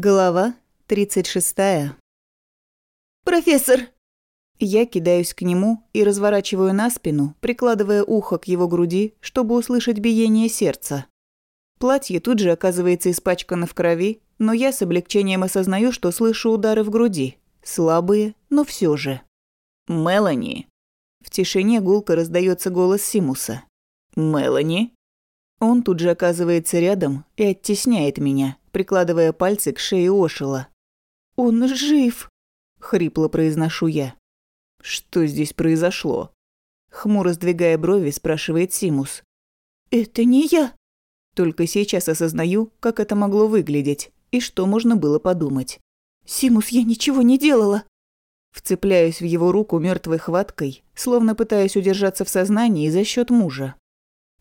Глава 36. «Профессор!» Я кидаюсь к нему и разворачиваю на спину, прикладывая ухо к его груди, чтобы услышать биение сердца. Платье тут же оказывается испачкано в крови, но я с облегчением осознаю, что слышу удары в груди. Слабые, но все же. «Мелани!» В тишине гулко раздается голос Симуса. «Мелани?» Он тут же оказывается рядом и оттесняет меня, прикладывая пальцы к шее Ошила. «Он жив!» – хрипло произношу я. «Что здесь произошло?» Хмуро сдвигая брови, спрашивает Симус. «Это не я!» Только сейчас осознаю, как это могло выглядеть и что можно было подумать. «Симус, я ничего не делала!» Вцепляюсь в его руку мертвой хваткой, словно пытаясь удержаться в сознании за счет мужа.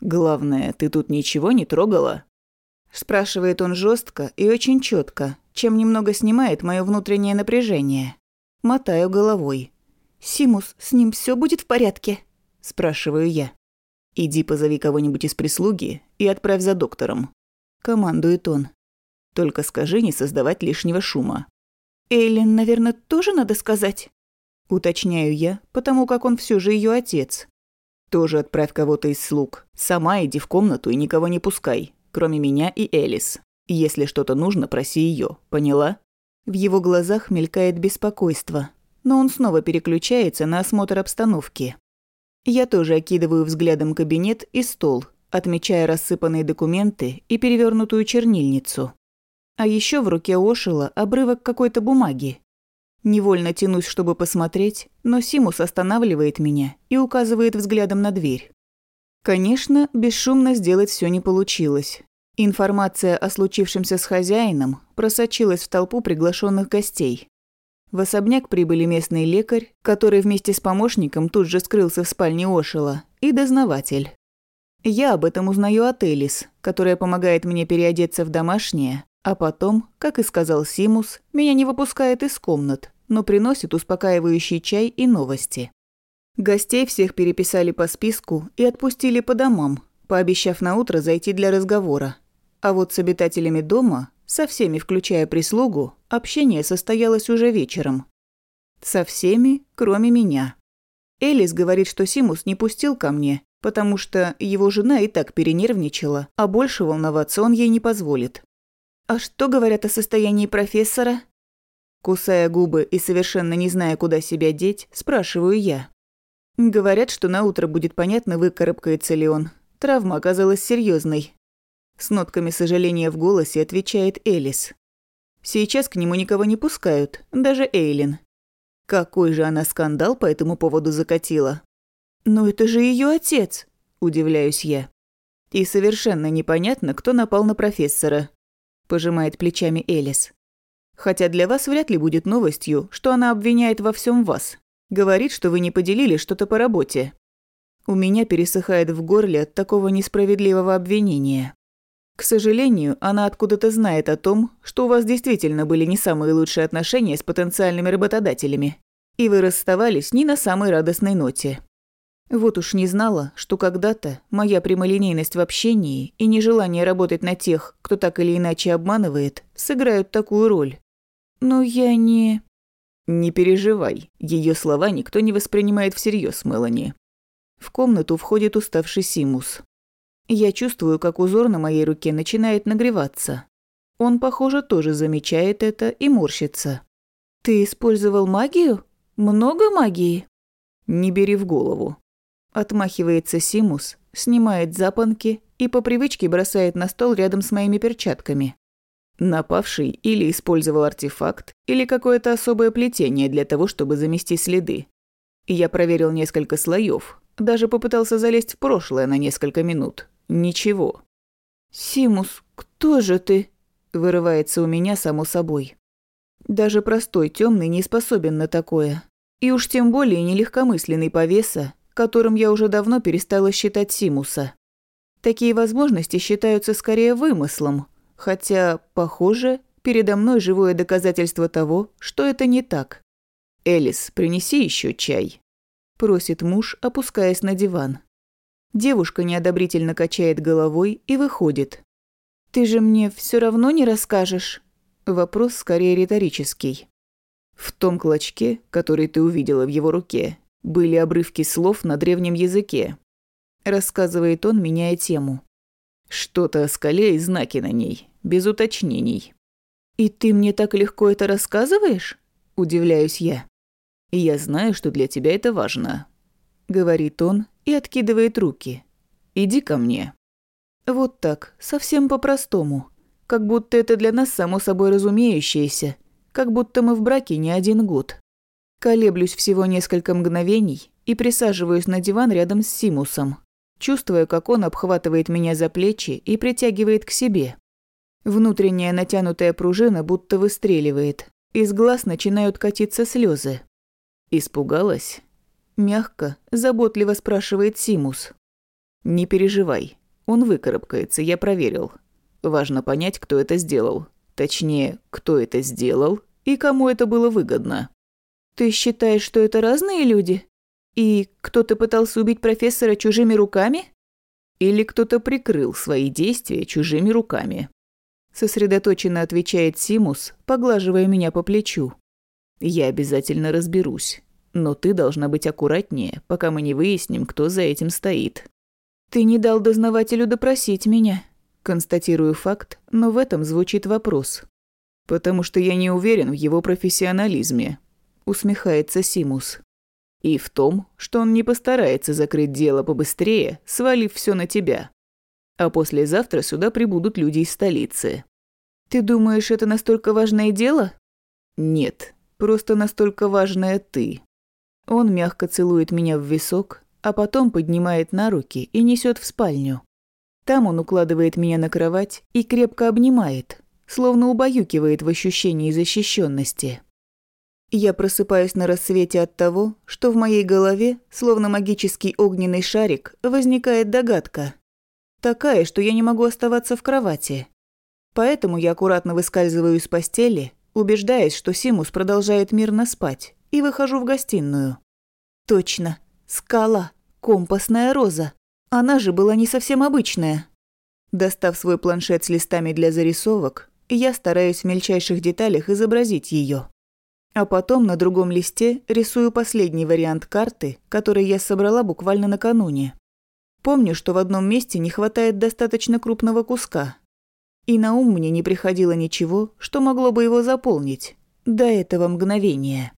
«Главное, ты тут ничего не трогала?» Спрашивает он жестко и очень четко, чем немного снимает мое внутреннее напряжение. Мотаю головой. «Симус, с ним все будет в порядке?» Спрашиваю я. «Иди позови кого-нибудь из прислуги и отправь за доктором», командует он. «Только скажи не создавать лишнего шума». «Эйлин, наверное, тоже надо сказать?» Уточняю я, потому как он все же ее отец. Тоже отправь кого-то из слуг. Сама иди в комнату и никого не пускай, кроме меня и Элис. Если что-то нужно, проси ее. Поняла? В его глазах мелькает беспокойство, но он снова переключается на осмотр обстановки. Я тоже окидываю взглядом кабинет и стол, отмечая рассыпанные документы и перевернутую чернильницу. А еще в руке Ошила обрывок какой-то бумаги, Невольно тянусь, чтобы посмотреть, но Симус останавливает меня и указывает взглядом на дверь. Конечно, бесшумно сделать все не получилось. Информация о случившемся с хозяином просочилась в толпу приглашенных гостей. В особняк прибыли местный лекарь, который вместе с помощником тут же скрылся в спальне Ошила, и дознаватель. Я об этом узнаю от Элис, которая помогает мне переодеться в домашнее, а потом, как и сказал Симус, меня не выпускает из комнат, но приносит успокаивающий чай и новости. Гостей всех переписали по списку и отпустили по домам, пообещав на утро зайти для разговора. А вот с обитателями дома, со всеми, включая прислугу, общение состоялось уже вечером. Со всеми, кроме меня. Элис говорит, что Симус не пустил ко мне, потому что его жена и так перенервничала, а больше волноваться он ей не позволит. «А что говорят о состоянии профессора?» Кусая губы и совершенно не зная, куда себя деть, спрашиваю я. Говорят, что на утро будет понятно, выкарабкается ли он. Травма оказалась серьезной. С нотками сожаления в голосе отвечает Элис. Сейчас к нему никого не пускают, даже Эйлин. Какой же она скандал по этому поводу закатила? «Но это же ее отец», – удивляюсь я. И совершенно непонятно, кто напал на профессора. Пожимает плечами Элис. Хотя для вас вряд ли будет новостью, что она обвиняет во всем вас. Говорит, что вы не поделили что-то по работе. У меня пересыхает в горле от такого несправедливого обвинения. К сожалению, она откуда-то знает о том, что у вас действительно были не самые лучшие отношения с потенциальными работодателями, и вы расставались не на самой радостной ноте. Вот уж не знала, что когда-то моя прямолинейность в общении и нежелание работать на тех, кто так или иначе обманывает, сыграют такую роль. «Но я не...» «Не переживай, ее слова никто не воспринимает всерьез, Мелани». В комнату входит уставший Симус. Я чувствую, как узор на моей руке начинает нагреваться. Он, похоже, тоже замечает это и морщится. «Ты использовал магию? Много магии?» «Не бери в голову». Отмахивается Симус, снимает запонки и по привычке бросает на стол рядом с моими перчатками. Напавший или использовал артефакт, или какое-то особое плетение для того, чтобы замести следы. Я проверил несколько слоев, даже попытался залезть в прошлое на несколько минут. Ничего. «Симус, кто же ты?» – вырывается у меня само собой. Даже простой темный не способен на такое. И уж тем более нелегкомысленный повеса, которым я уже давно перестала считать Симуса. Такие возможности считаются скорее вымыслом – Хотя, похоже, передо мной живое доказательство того, что это не так. «Элис, принеси еще чай», – просит муж, опускаясь на диван. Девушка неодобрительно качает головой и выходит. «Ты же мне все равно не расскажешь?» Вопрос скорее риторический. В том клочке, который ты увидела в его руке, были обрывки слов на древнем языке. Рассказывает он, меняя тему. Что-то о скале и знаки на ней, без уточнений. «И ты мне так легко это рассказываешь?» – удивляюсь я. «Я знаю, что для тебя это важно», – говорит он и откидывает руки. «Иди ко мне». Вот так, совсем по-простому. Как будто это для нас само собой разумеющееся – как будто мы в браке не один год. Колеблюсь всего несколько мгновений и присаживаюсь на диван рядом с Симусом, чувствуя, как он обхватывает меня за плечи и притягивает к себе. Внутренняя натянутая пружина будто выстреливает, из глаз начинают катиться слезы. «Испугалась?» Мягко, заботливо спрашивает Симус. «Не переживай, он выкарабкается, я проверил. Важно понять, кто это сделал. Точнее, кто это сделал и кому это было выгодно. Ты считаешь, что это разные люди? И кто-то пытался убить профессора чужими руками? Или кто-то прикрыл свои действия чужими руками? Сосредоточенно отвечает Симус, поглаживая меня по плечу. Я обязательно разберусь. Но ты должна быть аккуратнее, пока мы не выясним, кто за этим стоит. Ты не дал дознавателю допросить меня. Констатирую факт, но в этом звучит вопрос. «Потому что я не уверен в его профессионализме», – усмехается Симус. «И в том, что он не постарается закрыть дело побыстрее, свалив все на тебя. А послезавтра сюда прибудут люди из столицы». «Ты думаешь, это настолько важное дело?» «Нет, просто настолько важное ты». Он мягко целует меня в висок, а потом поднимает на руки и несет в спальню. Там он укладывает меня на кровать и крепко обнимает, словно убаюкивает в ощущении защищенности. Я просыпаюсь на рассвете от того, что в моей голове, словно магический огненный шарик, возникает догадка. Такая, что я не могу оставаться в кровати. Поэтому я аккуратно выскальзываю из постели, убеждаясь, что Симус продолжает мирно спать, и выхожу в гостиную. Точно. Скала. Компасная роза. Она же была не совсем обычная. Достав свой планшет с листами для зарисовок, я стараюсь в мельчайших деталях изобразить ее. А потом на другом листе рисую последний вариант карты, который я собрала буквально накануне. Помню, что в одном месте не хватает достаточно крупного куска. И на ум мне не приходило ничего, что могло бы его заполнить. До этого мгновения.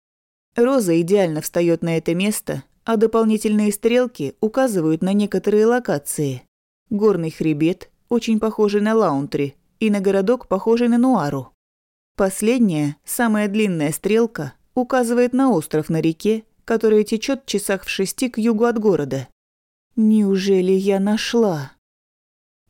Роза идеально встает на это место, а дополнительные стрелки указывают на некоторые локации. Горный хребет, очень похожий на Лаунтри, и на городок, похожий на Нуару. Последняя, самая длинная стрелка, указывает на остров на реке, который течет часах в шести к югу от города. Неужели я нашла?